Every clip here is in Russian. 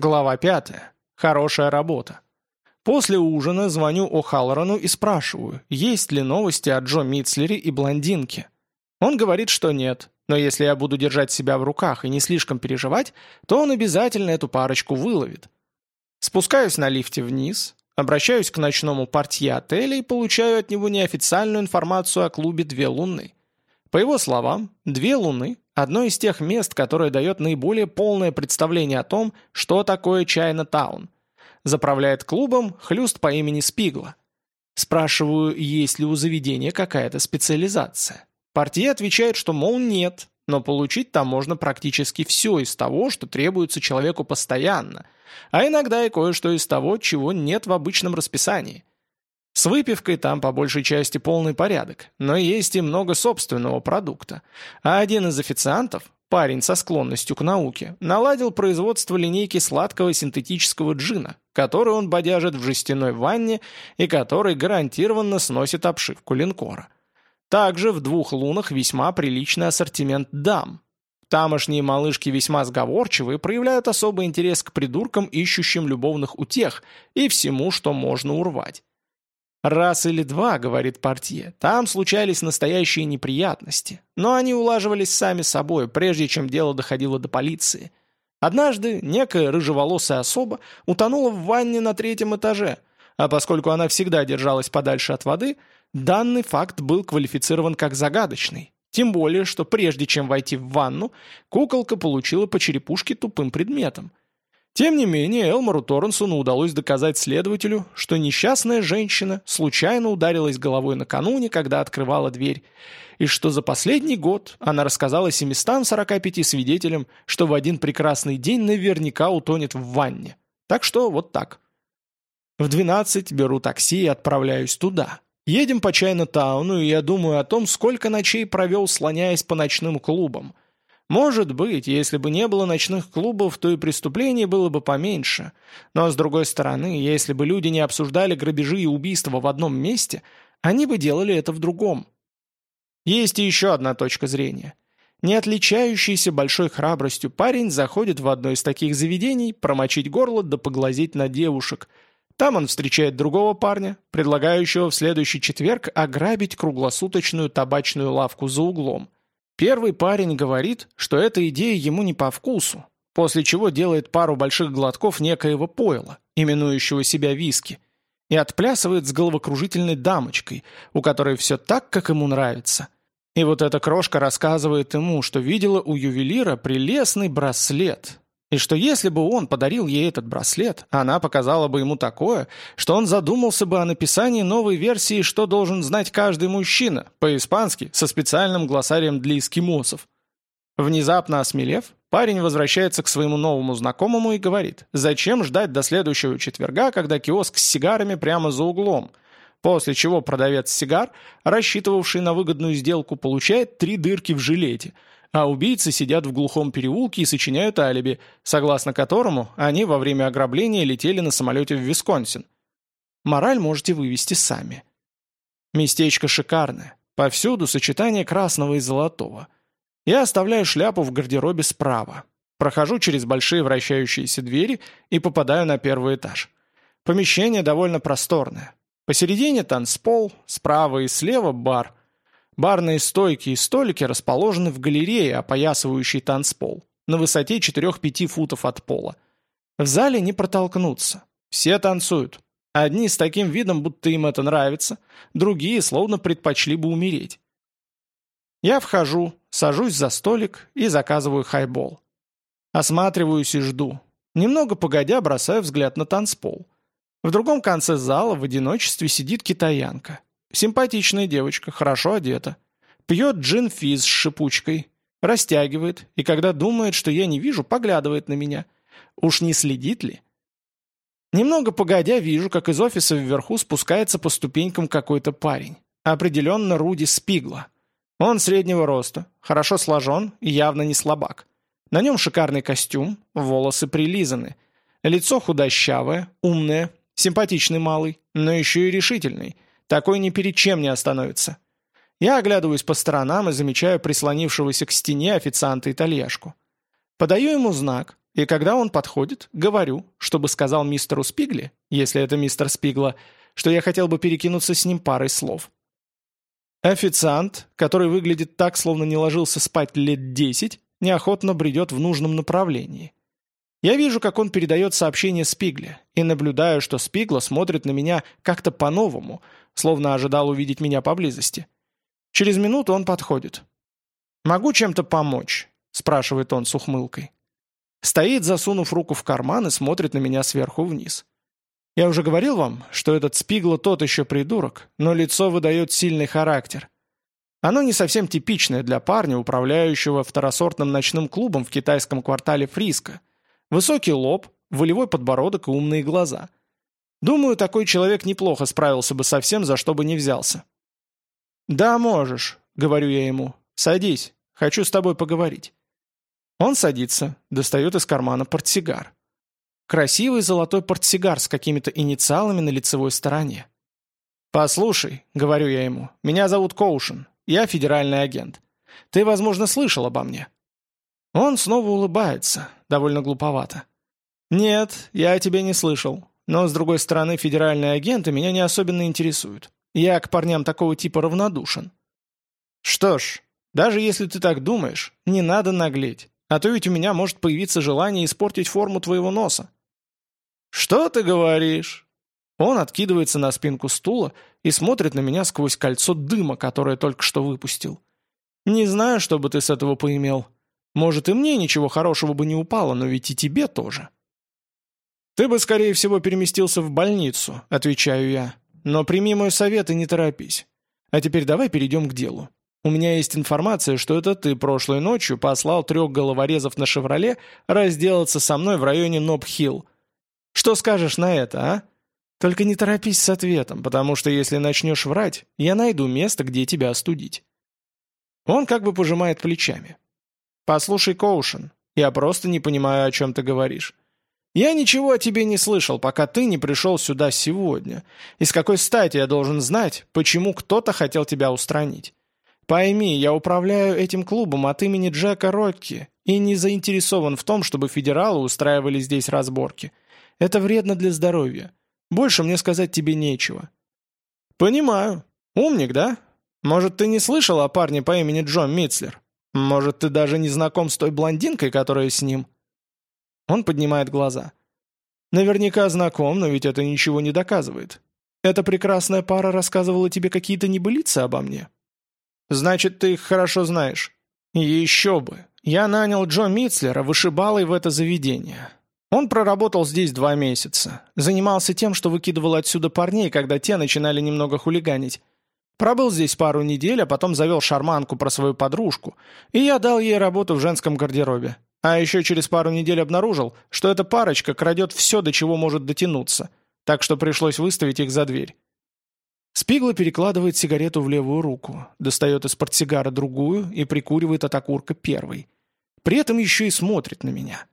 Глава пятая. Хорошая работа. После ужина звоню О'Халлорану и спрашиваю, есть ли новости о Джо Митцлере и блондинке. Он говорит, что нет, но если я буду держать себя в руках и не слишком переживать, то он обязательно эту парочку выловит. Спускаюсь на лифте вниз, обращаюсь к ночному портье отеля и получаю от него неофициальную информацию о клубе «Две луны». По его словам, «Две луны» — одно из тех мест, которое дает наиболее полное представление о том, что такое Чайна-таун. Заправляет клубом хлюст по имени Спигла. Спрашиваю, есть ли у заведения какая-то специализация. Партия отвечает, что, мол, нет, но получить там можно практически все из того, что требуется человеку постоянно, а иногда и кое-что из того, чего нет в обычном расписании. С выпивкой там по большей части полный порядок, но есть и много собственного продукта. А один из официантов, парень со склонностью к науке, наладил производство линейки сладкого синтетического джина, который он бодяжит в жестяной ванне и который гарантированно сносит обшивку линкора. Также в двух лунах весьма приличный ассортимент дам. Тамошние малышки весьма сговорчивы и проявляют особый интерес к придуркам, ищущим любовных утех, и всему, что можно урвать. Раз или два, говорит партия, там случались настоящие неприятности, но они улаживались сами собой, прежде чем дело доходило до полиции. Однажды некая рыжеволосая особа утонула в ванне на третьем этаже, а поскольку она всегда держалась подальше от воды, данный факт был квалифицирован как загадочный. Тем более, что прежде чем войти в ванну, куколка получила по черепушке тупым предметом – тем не менее, Элмору Торренсону удалось доказать следователю, что несчастная женщина случайно ударилась головой накануне, когда открывала дверь, и что за последний год она рассказала 745 свидетелям, что в один прекрасный день наверняка утонет в ванне. Так что вот так. В 12 беру такси и отправляюсь туда. Едем по Чайна-тауну, и я думаю о том, сколько ночей провел, слоняясь по ночным клубам – может быть, если бы не было ночных клубов, то и преступлений было бы поменьше. Но, с другой стороны, если бы люди не обсуждали грабежи и убийства в одном месте, они бы делали это в другом. Есть и еще одна точка зрения. Не отличающийся большой храбростью парень заходит в одно из таких заведений, промочить горло да поглазеть на девушек. Там он встречает другого парня, предлагающего в следующий четверг ограбить круглосуточную табачную лавку за углом. Первый парень говорит, что эта идея ему не по вкусу, после чего делает пару больших глотков некоего пойла, именующего себя виски, и отплясывает с головокружительной дамочкой, у которой все так, как ему нравится. И вот эта крошка рассказывает ему, что видела у ювелира прелестный браслет, и что если бы он подарил ей этот браслет, она показала бы ему такое, что он задумался бы о написании новой версии «Что должен знать каждый мужчина» по-испански со специальным глоссарием для эскимосов. Внезапно осмелев, парень возвращается к своему новому знакомому и говорит, зачем ждать до следующего четверга, когда киоск с сигарами прямо за углом, после чего продавец сигар, рассчитывавший на выгодную сделку, получает три дырки в жилете – а убийцы сидят в глухом переулке и сочиняют алиби, согласно которому они во время ограбления летели на самолете в Висконсин. Мораль можете вывести сами. Местечко шикарное. Повсюду сочетание красного и золотого. Я оставляю шляпу в гардеробе справа. Прохожу через большие вращающиеся двери и попадаю на первый этаж. Помещение довольно просторное. Посередине танцпол, справа и слева бар – Барные стойки и столики расположены в галерее, опоясывающей танцпол, на высоте 4-5 футов от пола. В зале не протолкнуться. Все танцуют. Одни с таким видом, будто им это нравится, другие словно предпочли бы умереть. Я вхожу, сажусь за столик и заказываю хайбол. Осматриваюсь и жду. Немного погодя бросаю взгляд на танцпол. В другом конце зала в одиночестве сидит китаянка. Симпатичная девочка, хорошо одета. Пьет джин-физ с шипучкой, растягивает, и когда думает, что я не вижу, поглядывает на меня. Уж не следит ли? Немного погодя, вижу, как из офиса вверху спускается по ступенькам какой-то парень. Определенно Руди Спигла. Он среднего роста, хорошо сложен и явно не слабак. На нем шикарный костюм, волосы прилизаны. Лицо худощавое, умное, симпатичный малый, но еще и решительный. Такой ни перед чем не остановится. Я оглядываюсь по сторонам и замечаю прислонившегося к стене официанта-итальяшку. Подаю ему знак, И когда он подходит, говорю, чтобы сказал мистеру Спигли, если это мистер Спигла, что я хотел бы перекинуться с ним парой слов. Официант, который выглядит так, словно не ложился спать лет десять, неохотно бредет в нужном направлении. Я вижу, как он передает сообщение Спигле, и наблюдаю, что Спигла смотрит на меня как-то по-новому, словно ожидал увидеть меня поблизости. Через минуту он подходит. «Могу чем-то помочь?» – спрашивает он с ухмылкой. Стоит, засунув руку в карман и смотрит на меня сверху вниз. Я уже говорил вам, что этот Спигло тот еще придурок, но лицо выдает сильный характер. Оно не совсем типичное для парня, управляющего второсортным ночным клубом в китайском квартале Фриско. Высокий лоб, волевой подбородок и умные глаза. Думаю, такой человек неплохо справился бы со всем, за что бы не взялся. «Да, можешь», — говорю я ему. «Садись, хочу с тобой поговорить». Он садится, достает из кармана портсигар. Красивый золотой портсигар с какими-то инициалами на лицевой стороне. «Послушай», — говорю я ему, — «меня зовут Коушен, я федеральный агент. Ты, возможно, слышал обо мне». Он снова улыбается, довольно глуповато. «Нет, я о тебе не слышал. Но, с другой стороны, федеральные агенты меня не особенно интересуют. Я к парням такого типа равнодушен». «Что ж, даже если ты так думаешь, не надо наглеть. А то ведь у меня может появиться желание испортить форму твоего носа». «Что ты говоришь?» Он откидывается на спинку стула и смотрит на меня сквозь кольцо дыма, которое только что выпустил. «Не знаю, что бы ты с этого поимел. Может, и мне ничего хорошего бы не упало, но ведь и тебе тоже». «Ты бы, скорее всего, переместился в больницу», — отвечаю я. «Но прими мой совет и не торопись. А теперь давай перейдем к делу. У меня есть информация, что это ты прошлой ночью послал трех головорезов на «Шевроле» разделаться со мной в районе Ноб-Хилл. Что скажешь на это, а? Только не торопись с ответом, потому что если начнешь врать, я найду место, где тебя остудить». Он как бы пожимает плечами. «Послушай, Коушен, я просто не понимаю, о чем ты говоришь. Я ничего о тебе не слышал, пока ты не пришел сюда сегодня. И с какой стати я должен знать, почему кто-то хотел тебя устранить? Пойми, я управляю этим клубом от имени Джека Рокки и не заинтересован в том, чтобы федералы устраивали здесь разборки. Это вредно для здоровья. Больше мне сказать тебе нечего». «Понимаю. Умник, да? Может, ты не слышал о парне по имени Джон Митцлер? Может, ты даже не знаком с той блондинкой, которая с ним?» Он поднимает глаза. «Наверняка знаком, но ведь это ничего не доказывает. Эта прекрасная пара рассказывала тебе какие-то небылицы обо мне?» Значит, ты их хорошо знаешь. Еще бы. Я нанял Джо Митцлера вышибалой в это заведение. Он проработал здесь два месяца. Занимался тем, что выкидывал отсюда парней, когда те начинали немного хулиганить. Пробыл здесь пару недель, а потом завел шарманку про свою подружку, и я дал ей работу в женском гардеробе. А еще через пару недель обнаружил, что эта парочка крадет все, до чего может дотянуться, так что пришлось выставить их за дверь. Спигла перекладывает сигарету в левую руку, достает из портсигара другую и прикуривает от окурка первой. При этом еще и смотрит на меня.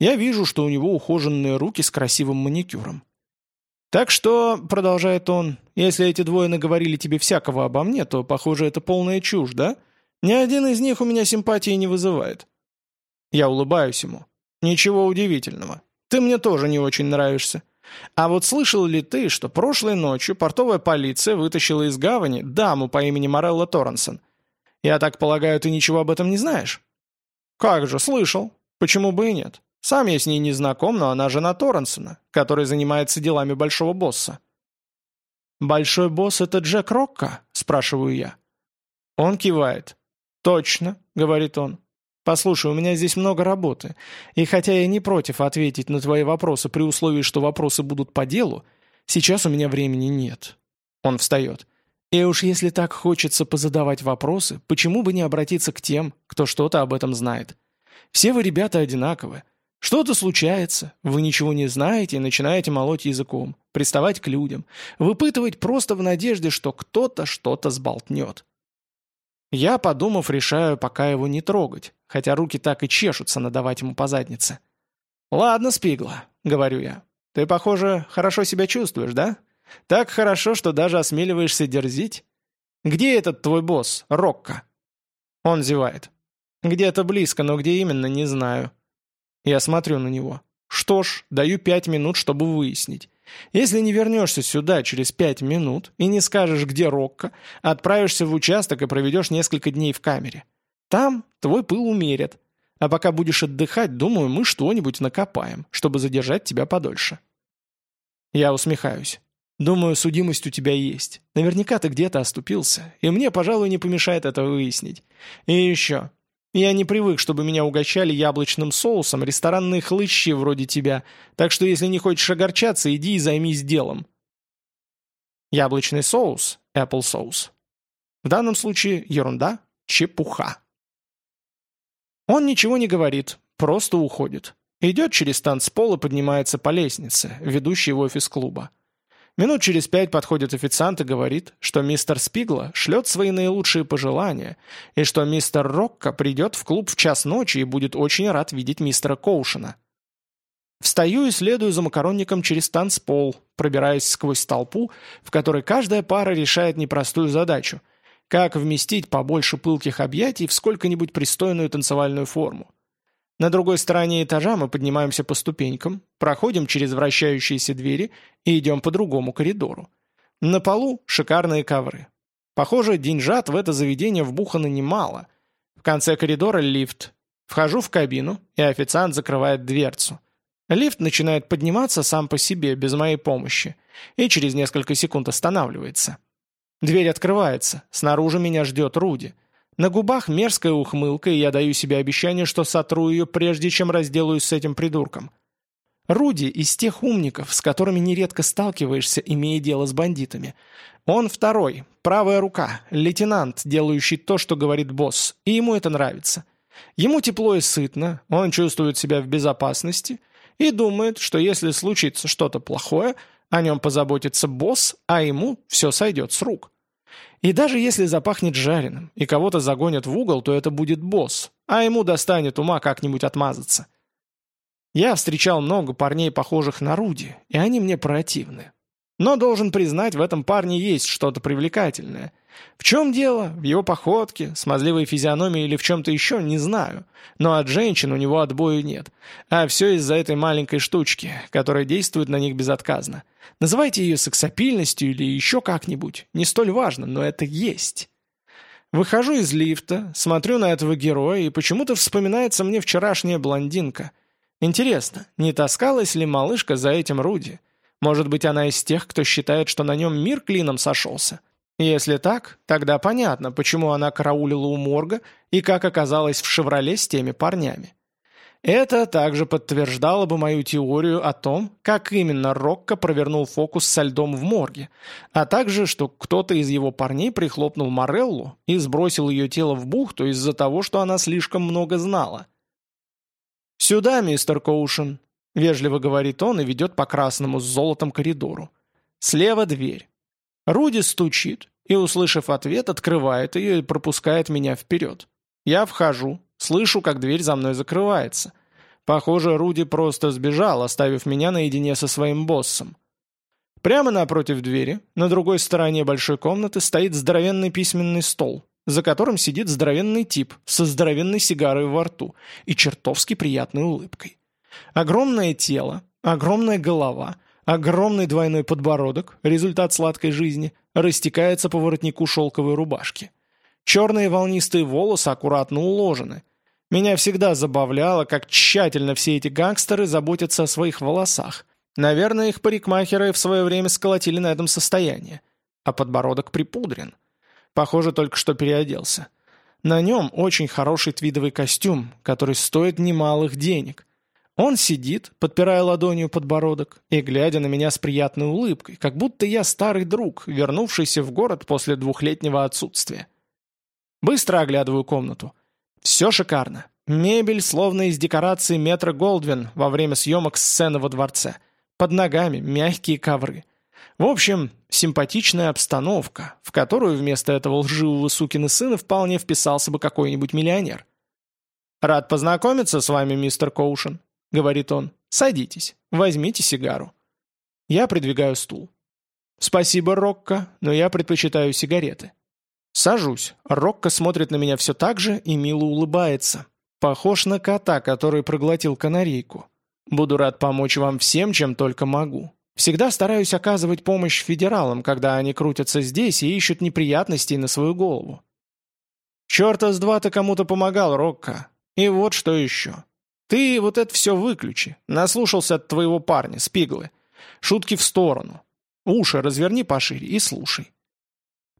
Я вижу, что у него ухоженные руки с красивым маникюром. «Так что», — продолжает он, — «если эти двое наговорили тебе всякого обо мне, то, похоже, это полная чушь, да? Ни один из них у меня симпатии не вызывает». Я улыбаюсь ему. «Ничего удивительного. Ты мне тоже не очень нравишься. А вот слышал ли ты, что прошлой ночью портовая полиция вытащила из гавани даму по имени Морелла Торренсон? Я так полагаю, ты ничего об этом не знаешь? Как же, слышал. Почему бы и нет? Сам я с ней не знаком, но она жена Торренсона, который занимается делами большого босса. «Большой босс — это Джек Рокко?» — спрашиваю я. Он кивает. «Точно», — говорит он. «Послушай, у меня здесь много работы, и хотя я не против ответить на твои вопросы при условии, что вопросы будут по делу, сейчас у меня времени нет». Он встает. «И уж если так хочется позадавать вопросы, почему бы не обратиться к тем, кто что-то об этом знает? Все вы, ребята, одинаковы. Что-то случается, вы ничего не знаете и начинаете молоть языком, приставать к людям, выпытывать просто в надежде, что кто-то что-то сболтнет. Я, подумав, решаю пока его не трогать, хотя руки так и чешутся надавать ему по заднице. «Ладно, Спигла», — говорю я. «Ты, похоже, хорошо себя чувствуешь, да? Так хорошо, что даже осмеливаешься дерзить? Где этот твой босс, Рокко?» Он зевает. «Где-то близко, но где именно, не знаю». Я смотрю на него. Что ж, даю пять минут, чтобы выяснить. Если не вернешься сюда через пять минут и не скажешь, где Рокко, отправишься в участок и проведешь несколько дней в камере. Там твой пыл умерят. А пока будешь отдыхать, думаю, мы что-нибудь накопаем, чтобы задержать тебя подольше. Я усмехаюсь. Думаю, судимость у тебя есть. Наверняка ты где-то оступился, и мне, пожалуй, не помешает это выяснить. И еще. Я не привык, чтобы меня угощали яблочным соусом ресторанные хлыщи вроде тебя, так что если не хочешь огорчаться, иди и займись делом. Яблочный соус, apple соус. В данном случае ерунда, чепуха. Он ничего не говорит, просто уходит. Идет через танцпол и поднимается по лестнице, ведущей в офис клуба. Минут через пять подходит официант и говорит, что мистер Спигла шлет свои наилучшие пожелания, и что мистер Рокко придет в клуб в час ночи и будет очень рад видеть мистера Коушена. Встаю и следую за макаронником через танцпол, пробираясь сквозь толпу, в которой каждая пара решает непростую задачу – как вместить побольше пылких объятий в сколько-нибудь пристойную танцевальную форму. На другой стороне этажа мы поднимаемся по ступенькам, проходим через вращающиеся двери и идем по другому коридору. На полу шикарные ковры. Похоже, деньжат в это заведение вбухано немало. В конце коридора лифт. Вхожу в кабину, и официант закрывает дверцу. Лифт начинает подниматься сам по себе, без моей помощи, и через несколько секунд останавливается. Дверь открывается, снаружи меня ждет Руди. На губах мерзкая ухмылка, и я даю себе обещание, что сотру ее, прежде чем разделаюсь с этим придурком. Руди из тех умников, с которыми нередко сталкиваешься, имея дело с бандитами. Он второй, правая рука, лейтенант, делающий то, что говорит босс, и ему это нравится. Ему тепло и сытно, он чувствует себя в безопасности и думает, что если случится что-то плохое, о нем позаботится босс, а ему все сойдет с рук. И даже если запахнет жареным и кого-то загонят в угол, то это будет босс, а ему достанет ума как-нибудь отмазаться. Я встречал много парней, похожих на Руди, и они мне противны. Но должен признать, в этом парне есть что-то привлекательное. В чем дело? В его походке, смазливой физиономии или в чем-то еще, не знаю. Но от женщин у него отбою нет. А все из-за этой маленькой штучки, которая действует на них безотказно. Называйте ее сексапильностью или еще как-нибудь. Не столь важно, но это есть. Выхожу из лифта, смотрю на этого героя, и почему-то вспоминается мне вчерашняя блондинка. Интересно, не таскалась ли малышка за этим Руди? Может быть, она из тех, кто считает, что на нем мир клином сошелся? Если так, тогда понятно, почему она караулила у морга и как оказалась в «Шевроле» с теми парнями. Это также подтверждало бы мою теорию о том, как именно Рокко провернул фокус со льдом в морге, а также, что кто-то из его парней прихлопнул Мореллу и сбросил ее тело в бухту из-за того, что она слишком много знала. «Сюда, мистер Коушен», — вежливо говорит он и ведет по красному с золотом коридору. «Слева дверь. Руди стучит и, услышав ответ, открывает ее и пропускает меня вперед. Я вхожу, слышу, как дверь за мной закрывается. Похоже, Руди просто сбежал, оставив меня наедине со своим боссом. Прямо напротив двери, на другой стороне большой комнаты, стоит здоровенный письменный стол, за которым сидит здоровенный тип со здоровенной сигарой во рту и чертовски приятной улыбкой. Огромное тело, огромная голова — Огромный двойной подбородок, результат сладкой жизни, растекается по воротнику шелковой рубашки. Черные волнистые волосы аккуратно уложены. Меня всегда забавляло, как тщательно все эти гангстеры заботятся о своих волосах. Наверное, их парикмахеры в свое время сколотили на этом состояние. А подбородок припудрен. Похоже, только что переоделся. На нем очень хороший твидовый костюм, который стоит немалых денег. Он сидит, подпирая ладонью подбородок и глядя на меня с приятной улыбкой, как будто я старый друг, вернувшийся в город после двухлетнего отсутствия. Быстро оглядываю комнату. Все шикарно. Мебель, словно из декорации метра Голдвин во время съемок сцены во дворце. Под ногами мягкие ковры. В общем, симпатичная обстановка, в которую вместо этого лживого сукина сына вполне вписался бы какой-нибудь миллионер. «Рад познакомиться с вами, мистер Коушен», — говорит он. «Садитесь, возьмите сигару». Я придвигаю стул. «Спасибо, Рокко, но я предпочитаю сигареты». Сажусь. Рокко смотрит на меня все так же и мило улыбается. Похож на кота, который проглотил канарейку. Буду рад помочь вам всем, чем только могу. Всегда стараюсь оказывать помощь федералам, когда они крутятся здесь и ищут неприятностей на свою голову. Черта с два ты кому-то помогал, Рокко. И вот что еще. Ты вот это все выключи. Наслушался от твоего парня, Спиглы. Шутки в сторону. Уши разверни пошире и слушай.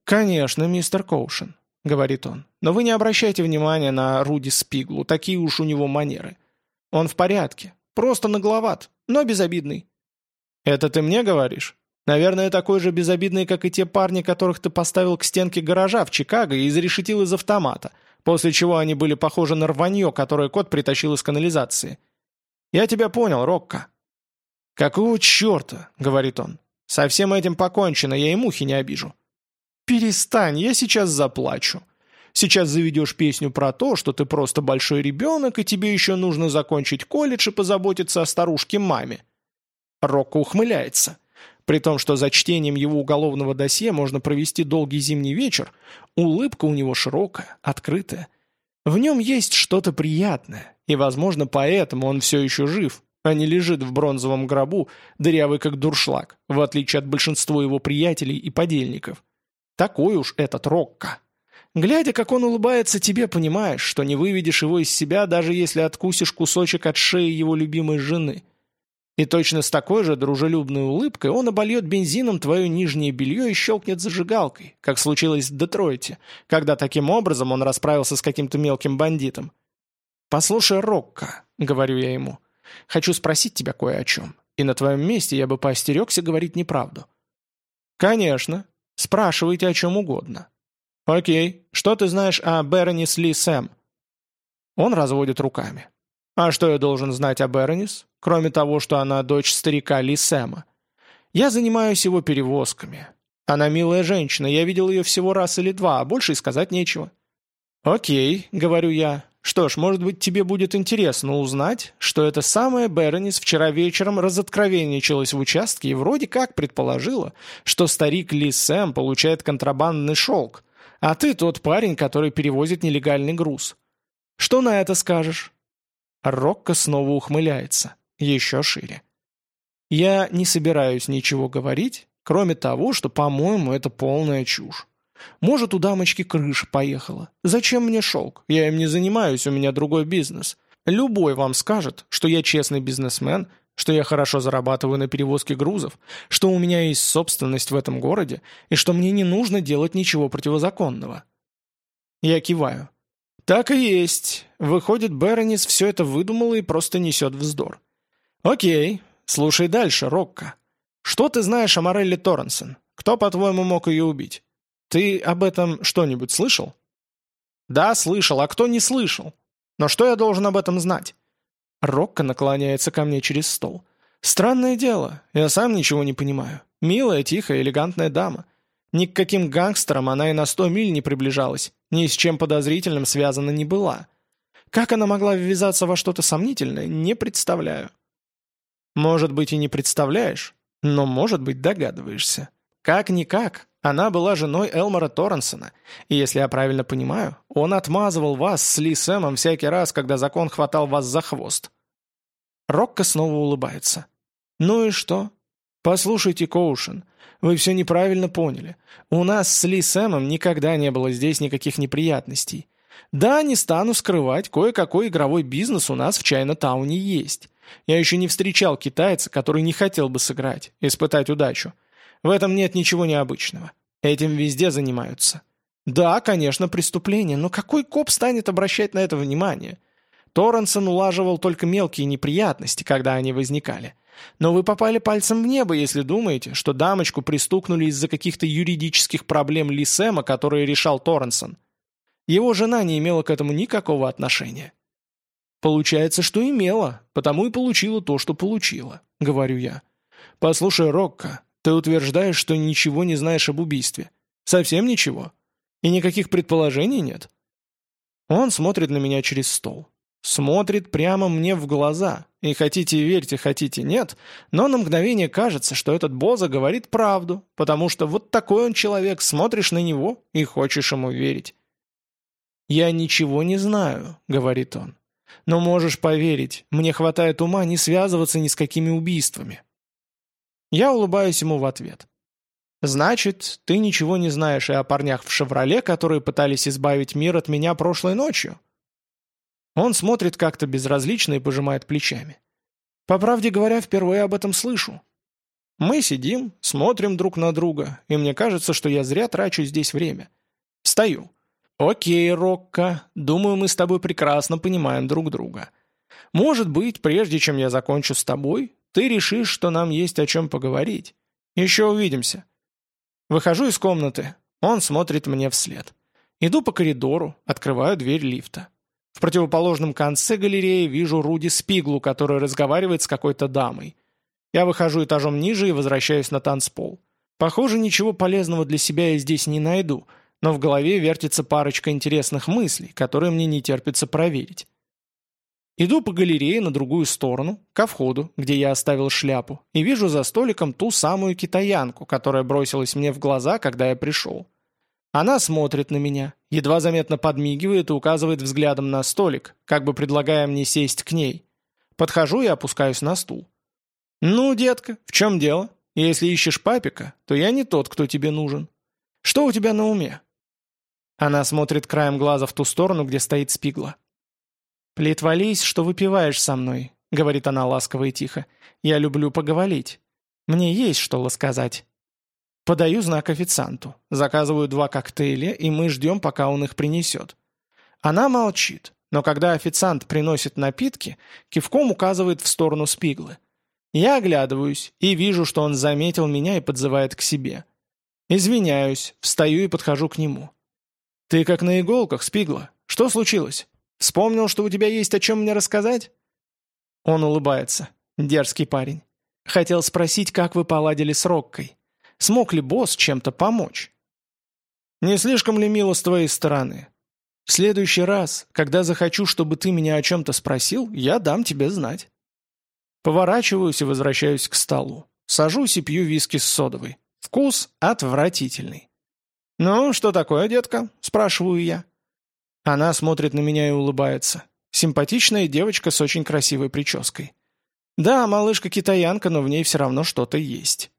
«Конечно, мистер Коушен», — говорит он. «Но вы не обращайте внимания на Руди Спиглу, такие уж у него манеры. Он в порядке, просто нагловат, но безобидный». «Это ты мне говоришь? Наверное, такой же безобидный, как и те парни, которых ты поставил к стенке гаража в Чикаго и изрешетил из автомата, после чего они были похожи на рванье, которое кот притащил из канализации. Я тебя понял, Рокко». «Какого черта?» — говорит он. «Со всем этим покончено, я и мухи не обижу». «Перестань, я сейчас заплачу. Сейчас заведешь песню про то, что ты просто большой ребенок, и тебе еще нужно закончить колледж и позаботиться о старушке-маме». Рокко ухмыляется. При том, что за чтением его уголовного досье можно провести долгий зимний вечер, улыбка у него широкая, открытая. В нем есть что-то приятное, и, возможно, поэтому он все еще жив, а не лежит в бронзовом гробу, дырявый как дуршлаг, в отличие от большинства его приятелей и подельников. Такой уж этот Рокко. Глядя, как он улыбается тебе, понимаешь, что не выведешь его из себя, даже если откусишь кусочек от шеи его любимой жены. И точно с такой же дружелюбной улыбкой он обольет бензином твое нижнее белье и щелкнет зажигалкой, как случилось в Детройте, когда таким образом он расправился с каким-то мелким бандитом. «Послушай, Рокко», — говорю я ему, — «хочу спросить тебя кое о чем, и на твоем месте я бы поостерегся говорить неправду». «Конечно», Спрашивайте о чем угодно. Окей, что ты знаешь о Беронис Ли Сэм? Он разводит руками. А что я должен знать о Беронис, кроме того, что она дочь старика Ли Сэма? Я занимаюсь его перевозками. Она милая женщина, я видел ее всего раз или два, а больше и сказать нечего. «Окей», — говорю я, что ж, может быть, тебе будет интересно узнать, что эта самая Беронис вчера вечером разоткровенничалась в участке и вроде как предположила, что старик Ли Сэм получает контрабандный шелк, а ты тот парень, который перевозит нелегальный груз. Что на это скажешь?» Рокко снова ухмыляется, еще шире. «Я не собираюсь ничего говорить, кроме того, что, по-моему, это полная чушь. Может, у дамочки крыша поехала. Зачем мне шелк? Я им не занимаюсь, у меня другой бизнес. Любой вам скажет, что я честный бизнесмен, что я хорошо зарабатываю на перевозке грузов, что у меня есть собственность в этом городе и что мне не нужно делать ничего противозаконного. Я киваю. Так и есть. Выходит, Беронис все это выдумала и просто несет вздор. Окей, слушай дальше, Рокко. Что ты знаешь о Морелле Торренсон? Кто, по-твоему, мог ее убить? Ты об этом что-нибудь слышал? Да, слышал, а кто не слышал? Но что я должен об этом знать? Рокко наклоняется ко мне через стол. Странное дело, я сам ничего не понимаю. Милая, тихая, элегантная дама. Ни к каким гангстерам она и на сто миль не приближалась, ни с чем подозрительным связана не была. Как она могла ввязаться во что-то сомнительное, не представляю. Может быть и не представляешь, но может быть догадываешься. Как-никак, она была женой Элмора Торренсона, и, если я правильно понимаю, он отмазывал вас с Ли Сэмом всякий раз, когда закон хватал вас за хвост. Рокко снова улыбается. «Ну и что? Послушайте, Коушен, вы все неправильно поняли. У нас с Ли Сэмом никогда не было здесь никаких неприятностей. Да, не стану скрывать, кое-какой игровой бизнес у нас в Чайна-тауне есть. Я еще не встречал китайца, который не хотел бы сыграть, испытать удачу. В этом нет ничего необычного. Этим везде занимаются. Да, конечно, преступление, но какой коп станет обращать на это внимание? Торренсон улаживал только мелкие неприятности, когда они возникали. Но вы попали пальцем в небо, если думаете, что дамочку пристукнули из-за каких-то юридических проблем Ли Сэма, которые решал Торренсон. Его жена не имела к этому никакого отношения. Получается, что имела, потому и получила то, что получила, говорю я. Послушай, Рокко, ты утверждаешь, что ничего не знаешь об убийстве. Совсем ничего? И никаких предположений нет?» Он смотрит на меня через стол. Смотрит прямо мне в глаза. И хотите верьте, хотите нет, но на мгновение кажется, что этот Боза говорит правду, потому что вот такой он человек, смотришь на него и хочешь ему верить. «Я ничего не знаю», — говорит он. Но можешь поверить, мне хватает ума не связываться ни с какими убийствами. Я улыбаюсь ему в ответ. «Значит, ты ничего не знаешь и о парнях в «Шевроле», которые пытались избавить мир от меня прошлой ночью?» Он смотрит как-то безразлично и пожимает плечами. «По правде говоря, впервые об этом слышу. Мы сидим, смотрим друг на друга, и мне кажется, что я зря трачу здесь время. Встаю. «Окей, Рокко, думаю, мы с тобой прекрасно понимаем друг друга. Может быть, прежде чем я закончу с тобой, ты решишь, что нам есть о чем поговорить. Еще увидимся». Выхожу из комнаты. Он смотрит мне вслед. Иду по коридору, открываю дверь лифта. В противоположном конце галереи вижу Руди Спиглу, который разговаривает с какой-то дамой. Я выхожу этажом ниже и возвращаюсь на танцпол. Похоже, ничего полезного для себя я здесь не найду, но в голове вертится парочка интересных мыслей, которые мне не терпится проверить. Иду по галерее на другую сторону, ко входу, где я оставил шляпу, и вижу за столиком ту самую китаянку, которая бросилась мне в глаза, когда я пришел. Она смотрит на меня, едва заметно подмигивает и указывает взглядом на столик, как бы предлагая мне сесть к ней. Подхожу и опускаюсь на стул. «Ну, детка, в чем дело? Если ищешь папика, то я не тот, кто тебе нужен. Что у тебя на уме?» Она смотрит краем глаза в ту сторону, где стоит Спигла. «Плетвались, что выпиваешь со мной», — говорит она ласково и тихо. «Я люблю поговорить. Мне есть что сказать». Подаю знак официанту. Заказываю два коктейля, и мы ждем, пока он их принесет. Она молчит, но когда официант приносит напитки, кивком указывает в сторону Спиглы. Я оглядываюсь и вижу, что он заметил меня и подзывает к себе. Извиняюсь, встаю и подхожу к нему. «Ты как на иголках, Спигла. Что случилось?» Вспомнил, что у тебя есть о чем мне рассказать?» Он улыбается. Дерзкий парень. Хотел спросить, как вы поладили с Роккой. Смог ли босс чем-то помочь? Не слишком ли мило с твоей стороны? В следующий раз, когда захочу, чтобы ты меня о чем-то спросил, я дам тебе знать. Поворачиваюсь и возвращаюсь к столу. Сажусь и пью виски с содовой. Вкус отвратительный. «Ну, что такое, детка?» – спрашиваю я. Она смотрит на меня и улыбается. Симпатичная девочка с очень красивой прической. Да, малышка-китаянка, но в ней все равно что-то есть.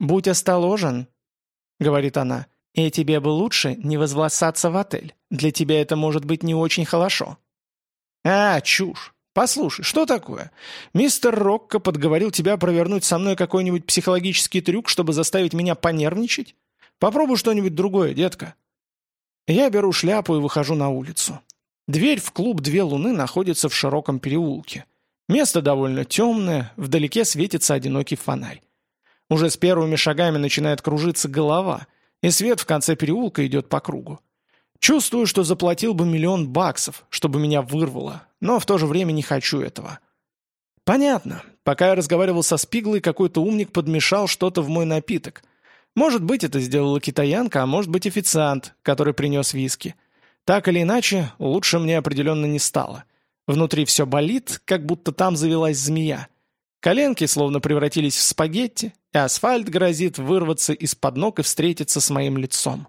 «Будь осторожен», — говорит она, — «и тебе бы лучше не возвращаться в отель. Для тебя это может быть не очень хорошо». «А, чушь! Послушай, что такое? Мистер Рокко подговорил тебя провернуть со мной какой-нибудь психологический трюк, чтобы заставить меня понервничать? Попробуй что-нибудь другое, детка». Я беру шляпу и выхожу на улицу. Дверь в клуб «Две луны» находится в широком переулке. Место довольно темное, вдалеке светится одинокий фонарь. Уже с первыми шагами начинает кружиться голова, и свет в конце переулка идет по кругу. Чувствую, что заплатил бы миллион баксов, чтобы меня вырвало, но в то же время не хочу этого. Понятно. Пока я разговаривал со Спиглой, какой-то умник подмешал что-то в мой напиток. Может быть, это сделала китаянка, а может быть, официант, который принес виски. Так или иначе, лучше мне определенно не стало. Внутри все болит, как будто там завелась змея. Коленки словно превратились в спагетти, и асфальт грозит вырваться из-под ног и встретиться с моим лицом.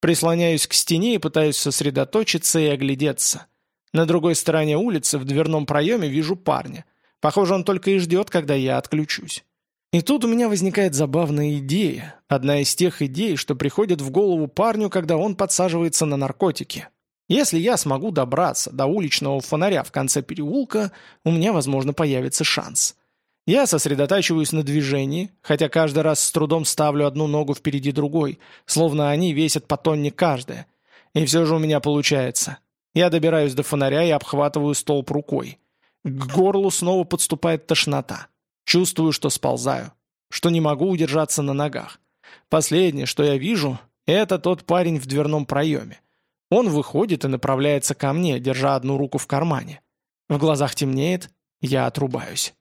Прислоняюсь к стене и пытаюсь сосредоточиться и оглядеться. На другой стороне улицы, в дверном проеме, вижу парня. Похоже, он только и ждет, когда я отключусь. И тут у меня возникает забавная идея, одна из тех идей, что приходят в голову парню, когда он подсаживается на наркотики. Если я смогу добраться до уличного фонаря в конце переулка, у меня, возможно, появится шанс. Я сосредотачиваюсь на движении, хотя каждый раз с трудом ставлю одну ногу впереди другой, словно они весят по тонне каждая. И все же у меня получается. Я добираюсь до фонаря и обхватываю столб рукой. К горлу снова подступает тошнота. Чувствую, что сползаю, что не могу удержаться на ногах. Последнее, что я вижу, это тот парень в дверном проеме. Он выходит и направляется ко мне, держа одну руку в кармане. В глазах темнеет, я отрубаюсь.